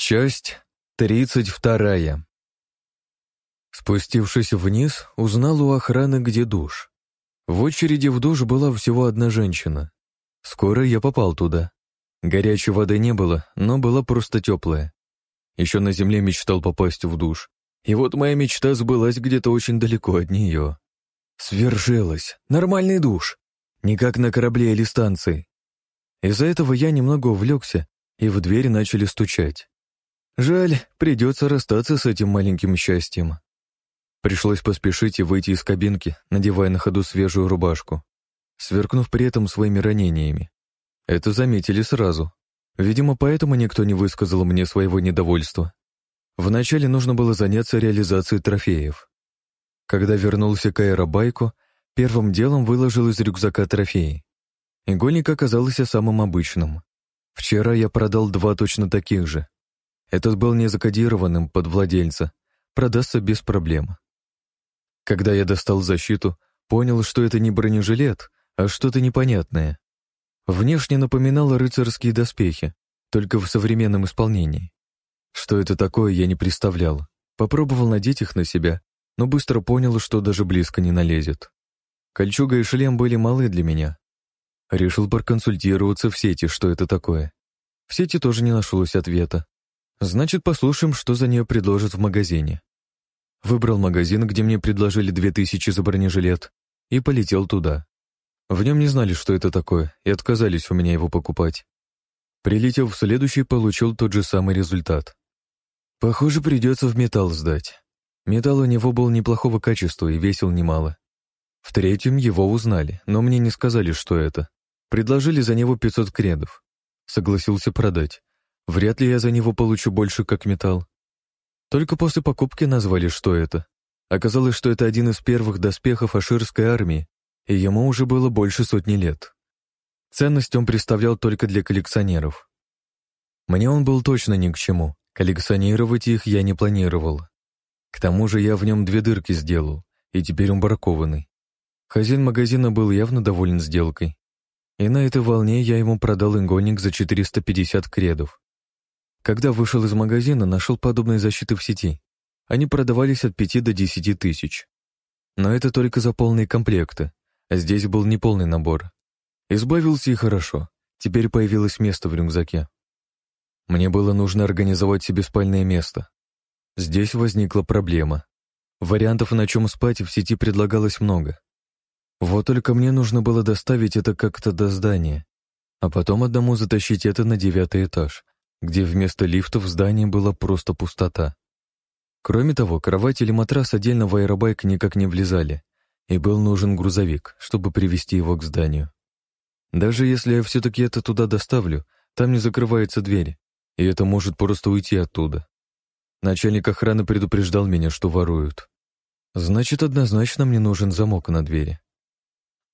Часть тридцать вторая. Спустившись вниз, узнал у охраны, где душ. В очереди в душ была всего одна женщина. Скоро я попал туда. Горячей воды не было, но была просто теплая. Еще на земле мечтал попасть в душ. И вот моя мечта сбылась где-то очень далеко от нее. Свершилось. Нормальный душ. Не как на корабле или станции. Из-за этого я немного увлекся, и в дверь начали стучать. Жаль, придется расстаться с этим маленьким счастьем. Пришлось поспешить и выйти из кабинки, надевая на ходу свежую рубашку, сверкнув при этом своими ранениями. Это заметили сразу. Видимо, поэтому никто не высказал мне своего недовольства. Вначале нужно было заняться реализацией трофеев. Когда вернулся к аэробайку, первым делом выложил из рюкзака трофеи. Игольник оказался самым обычным. Вчера я продал два точно таких же. Этот был не закодированным под владельца, продастся без проблем. Когда я достал защиту, понял, что это не бронежилет, а что-то непонятное. Внешне напоминало рыцарские доспехи, только в современном исполнении. Что это такое, я не представлял. Попробовал надеть их на себя, но быстро понял, что даже близко не налезет. Кольчуга и шлем были малы для меня. Решил проконсультироваться в сети, что это такое. В сети тоже не нашлось ответа. Значит, послушаем, что за нее предложат в магазине. Выбрал магазин, где мне предложили две тысячи за бронежилет, и полетел туда. В нем не знали, что это такое, и отказались у меня его покупать. Прилетев в следующий, получил тот же самый результат. Похоже, придется в металл сдать. Металл у него был неплохого качества и весил немало. В третьем его узнали, но мне не сказали, что это. Предложили за него 500 кредов. Согласился продать. Вряд ли я за него получу больше, как металл. Только после покупки назвали, что это. Оказалось, что это один из первых доспехов аширской армии, и ему уже было больше сотни лет. Ценность он представлял только для коллекционеров. Мне он был точно ни к чему, коллекционировать их я не планировал. К тому же я в нем две дырки сделал, и теперь он бракованный. Хозяин магазина был явно доволен сделкой. И на этой волне я ему продал ингоник за 450 кредов. Когда вышел из магазина, нашел подобные защиты в сети. Они продавались от 5 до 10 тысяч. Но это только за полные комплекты, здесь был неполный набор. Избавился и хорошо. Теперь появилось место в рюкзаке. Мне было нужно организовать себе спальное место. Здесь возникла проблема. Вариантов, на чем спать, в сети предлагалось много. Вот только мне нужно было доставить это как-то до здания, а потом одному затащить это на девятый этаж, где вместо лифта в здании была просто пустота. Кроме того, кровать или матрас отдельно в аэробайк никак не влезали, и был нужен грузовик, чтобы привести его к зданию. Даже если я все-таки это туда доставлю, там не закрывается дверь, и это может просто уйти оттуда. Начальник охраны предупреждал меня, что воруют. Значит, однозначно мне нужен замок на двери.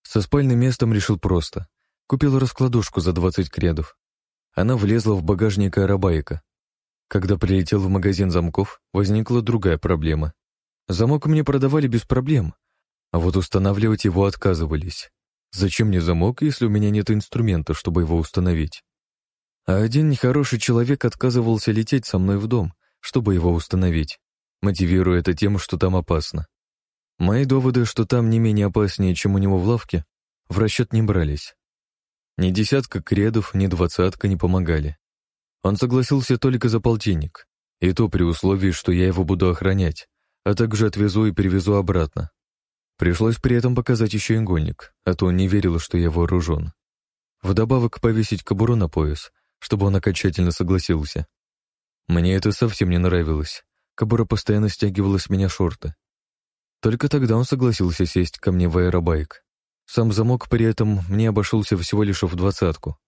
Со спальным местом решил просто. Купил раскладушку за 20 кредов. Она влезла в багажник аэробайка. Когда прилетел в магазин замков, возникла другая проблема. Замок мне продавали без проблем, а вот устанавливать его отказывались. Зачем мне замок, если у меня нет инструмента, чтобы его установить? А один нехороший человек отказывался лететь со мной в дом, чтобы его установить, мотивируя это тем, что там опасно. Мои доводы, что там не менее опаснее, чем у него в лавке, в расчет не брались. Ни десятка кредов, ни двадцатка не помогали. Он согласился только за полтинник, и то при условии, что я его буду охранять, а также отвезу и привезу обратно. Пришлось при этом показать еще игольник, а то он не верил, что я вооружен. Вдобавок повесить кобуру на пояс, чтобы он окончательно согласился. Мне это совсем не нравилось. Кобура постоянно стягивала с меня шорты. Только тогда он согласился сесть ко мне в аэробайк. Сам замок при этом мне обошелся всего лишь в двадцатку.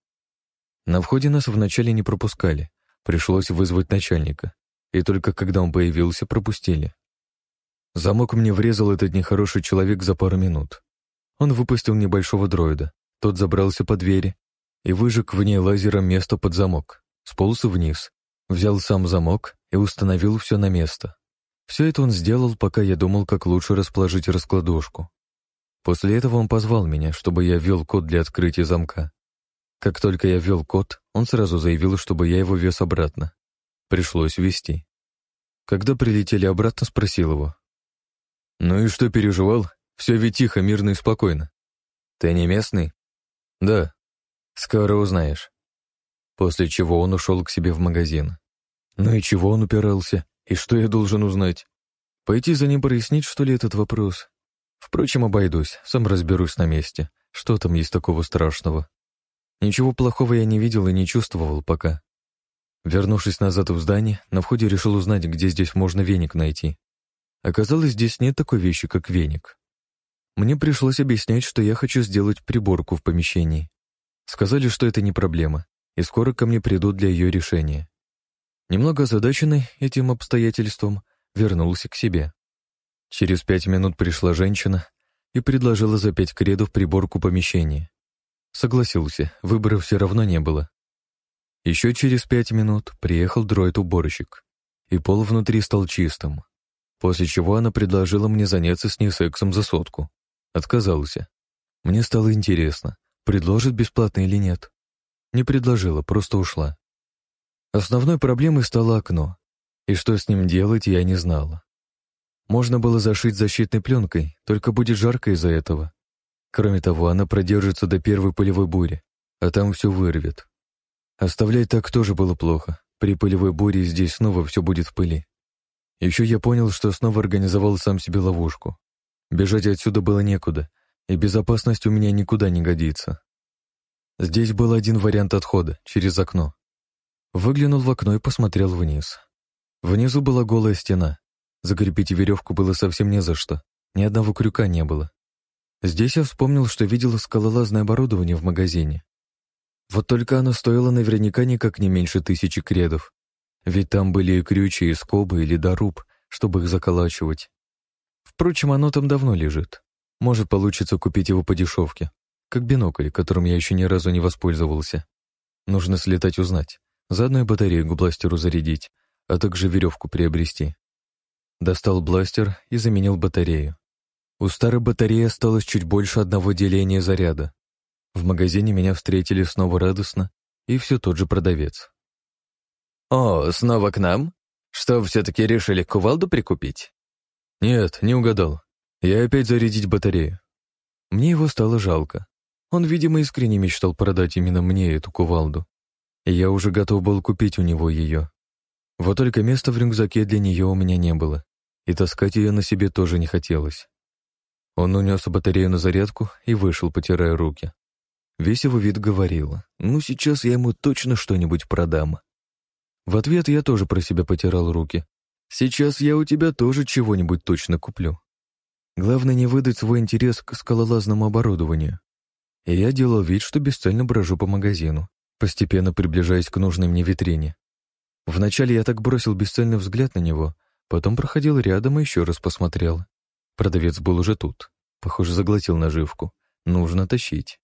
На входе нас вначале не пропускали, пришлось вызвать начальника, и только когда он появился, пропустили. Замок мне врезал этот нехороший человек за пару минут. Он выпустил небольшого дроида, тот забрался по двери и выжег в ней лазером место под замок, сполз вниз, взял сам замок и установил все на место. Все это он сделал, пока я думал, как лучше расположить раскладушку. После этого он позвал меня, чтобы я ввел код для открытия замка. Как только я ввел код, он сразу заявил, чтобы я его вез обратно. Пришлось вести. Когда прилетели обратно, спросил его. «Ну и что переживал? Все ведь тихо, мирно и спокойно. Ты не местный?» «Да. Скоро узнаешь». После чего он ушел к себе в магазин. Ну и чего он упирался? И что я должен узнать? Пойти за ним прояснить, что ли, этот вопрос? Впрочем, обойдусь, сам разберусь на месте. Что там есть такого страшного? Ничего плохого я не видел и не чувствовал пока. Вернувшись назад в здание, на входе решил узнать, где здесь можно веник найти. Оказалось, здесь нет такой вещи, как веник. Мне пришлось объяснять, что я хочу сделать приборку в помещении. Сказали, что это не проблема, и скоро ко мне придут для ее решения. Немного озадаченный этим обстоятельством, вернулся к себе. Через пять минут пришла женщина и предложила за пять кредов приборку помещения. Согласился, выбора все равно не было. Еще через пять минут приехал дроид-уборщик, и пол внутри стал чистым, после чего она предложила мне заняться с ней сексом за сотку. Отказался. Мне стало интересно, предложит бесплатно или нет. Не предложила, просто ушла. Основной проблемой стало окно, и что с ним делать, я не знала. Можно было зашить защитной пленкой, только будет жарко из-за этого. Кроме того, она продержится до первой пылевой бури, а там все вырвет. Оставлять так тоже было плохо. При пылевой буре здесь снова все будет в пыли. Еще я понял, что снова организовал сам себе ловушку. Бежать отсюда было некуда, и безопасность у меня никуда не годится. Здесь был один вариант отхода, через окно. Выглянул в окно и посмотрел вниз. Внизу была голая стена. Закрепить веревку было совсем не за что. Ни одного крюка не было. Здесь я вспомнил, что видел скалолазное оборудование в магазине. Вот только оно стоило наверняка никак не меньше тысячи кредов. Ведь там были и крючи, и скобы, и ледоруб, чтобы их заколачивать. Впрочем, оно там давно лежит. Может, получится купить его по дешевке. Как бинокль, которым я еще ни разу не воспользовался. Нужно слетать узнать. Заодно и батарею к бластеру зарядить, а также веревку приобрести. Достал бластер и заменил батарею. У старой батареи осталось чуть больше одного деления заряда. В магазине меня встретили снова радостно, и все тот же продавец. «О, снова к нам? Что, все-таки решили кувалду прикупить?» «Нет, не угадал. Я опять зарядить батарею». Мне его стало жалко. Он, видимо, искренне мечтал продать именно мне эту кувалду. И я уже готов был купить у него ее. Вот только места в рюкзаке для нее у меня не было, и таскать ее на себе тоже не хотелось. Он унес батарею на зарядку и вышел, потирая руки. Весь его вид говорил, ну сейчас я ему точно что-нибудь продам. В ответ я тоже про себя потирал руки. Сейчас я у тебя тоже чего-нибудь точно куплю. Главное не выдать свой интерес к скалолазному оборудованию. И я делал вид, что бесцельно брожу по магазину, постепенно приближаясь к нужной мне витрине. Вначале я так бросил бесцельный взгляд на него, потом проходил рядом и еще раз посмотрел. Продавец был уже тут. Похоже, заглотил наживку. Нужно тащить.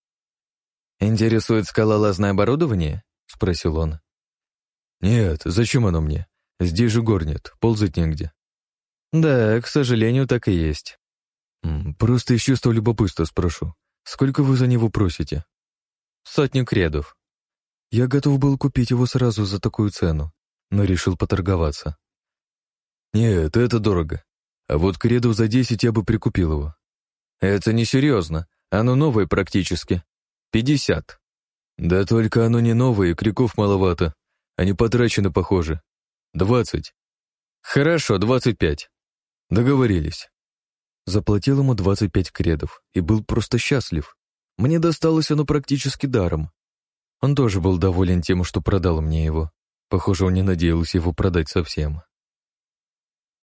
«Интересует скалолазное оборудование?» — спросил он. «Нет, зачем оно мне? Здесь же гор нет, ползать негде». «Да, к сожалению, так и есть». «Просто из чувства любопытства спрошу. Сколько вы за него просите?» «Сотню кредов». Я готов был купить его сразу за такую цену, но решил поторговаться. «Нет, это дорого. А вот кредов за десять я бы прикупил его. Это несерьезно. Оно новое практически. Пятьдесят. Да только оно не новое, крюков маловато. Они потрачены, похоже. Двадцать. Хорошо, двадцать пять. Договорились. Заплатил ему двадцать пять кредов и был просто счастлив. Мне досталось оно практически даром. Он тоже был доволен тем, что продал мне его. Похоже, он не надеялся его продать совсем.